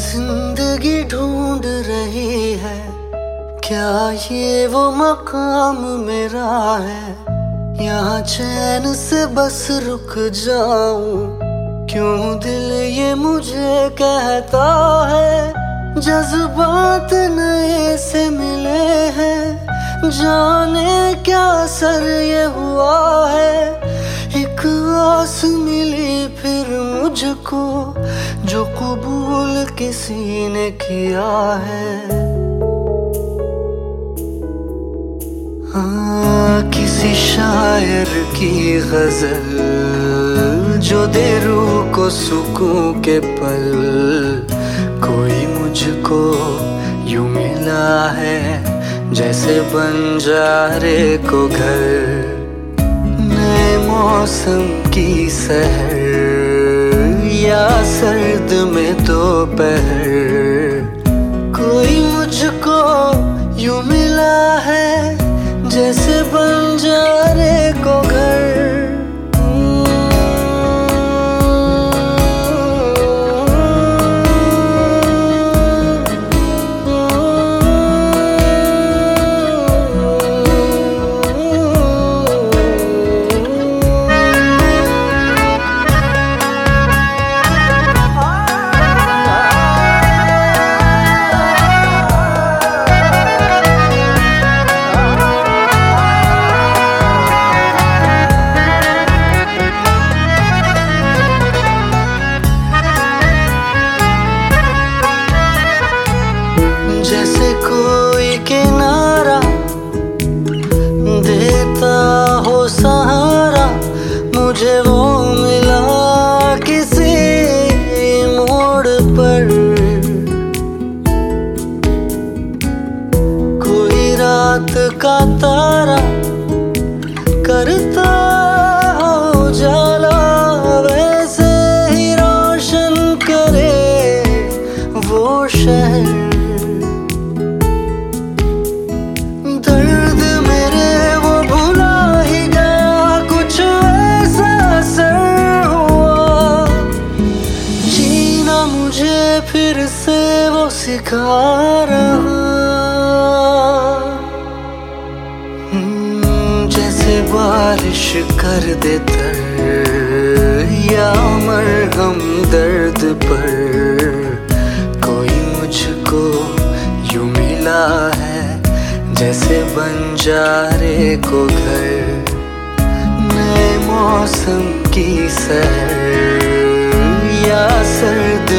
ज़िंदगी ढूंढ रही है। क्या ये वो मकाम मेरा है? यहाँ चैन से बस रुक जाऊँ। क्यों दिल ये मुझे कहता है? जज्बात नए से मिले हैं। जाने क्या सर ये हुआ है? एक आस मिली फिर मुझको, जो कबूल किसी ने किया है। हाँ किसी शायर की गज़ल, जो दे रूह को सुकून के पल। कोई मुझको यू मिला है, जैसे बंजारे को घर। मौसम की सहर या सर्द में दोपहर। कोई मुझको यू मिला है जैसे जैसे कोई किनारा देता हो सहारा, मुझे वो मिला किसी मोड़ पर। कोई रात का तारा करता मुझे फिर से वो सिखा रहा। हम्म, जैसे बारिश कर दे या मरहम दर्द पर। कोई मुझको यू मिला है जैसे बंजारे को घर। नए मौसम की सहर या सर्द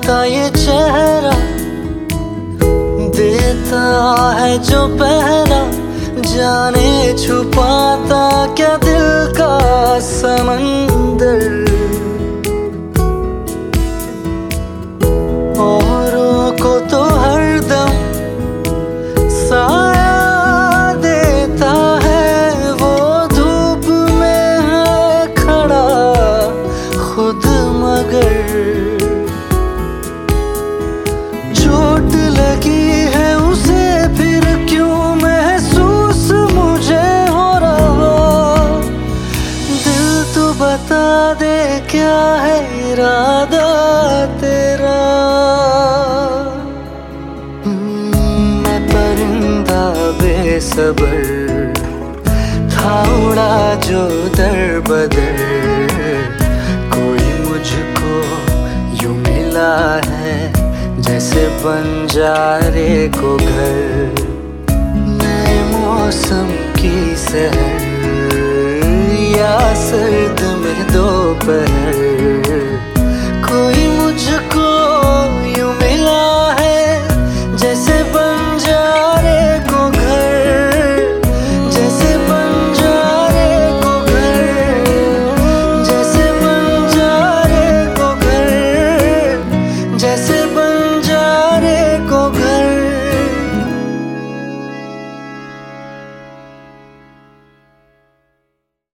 मुस्काता ये चेहरा देता है जो पहरा जाने छुपाता क्या दिल का समंदर सबर था उड़ा जो दर बदर। कोई मुझको यू मिला है, जैसे बंजारे को घर। नए मौसम की सहर, या सर्द में दोपहर। कोई मुझको यू मिला है, जैसे बंजारे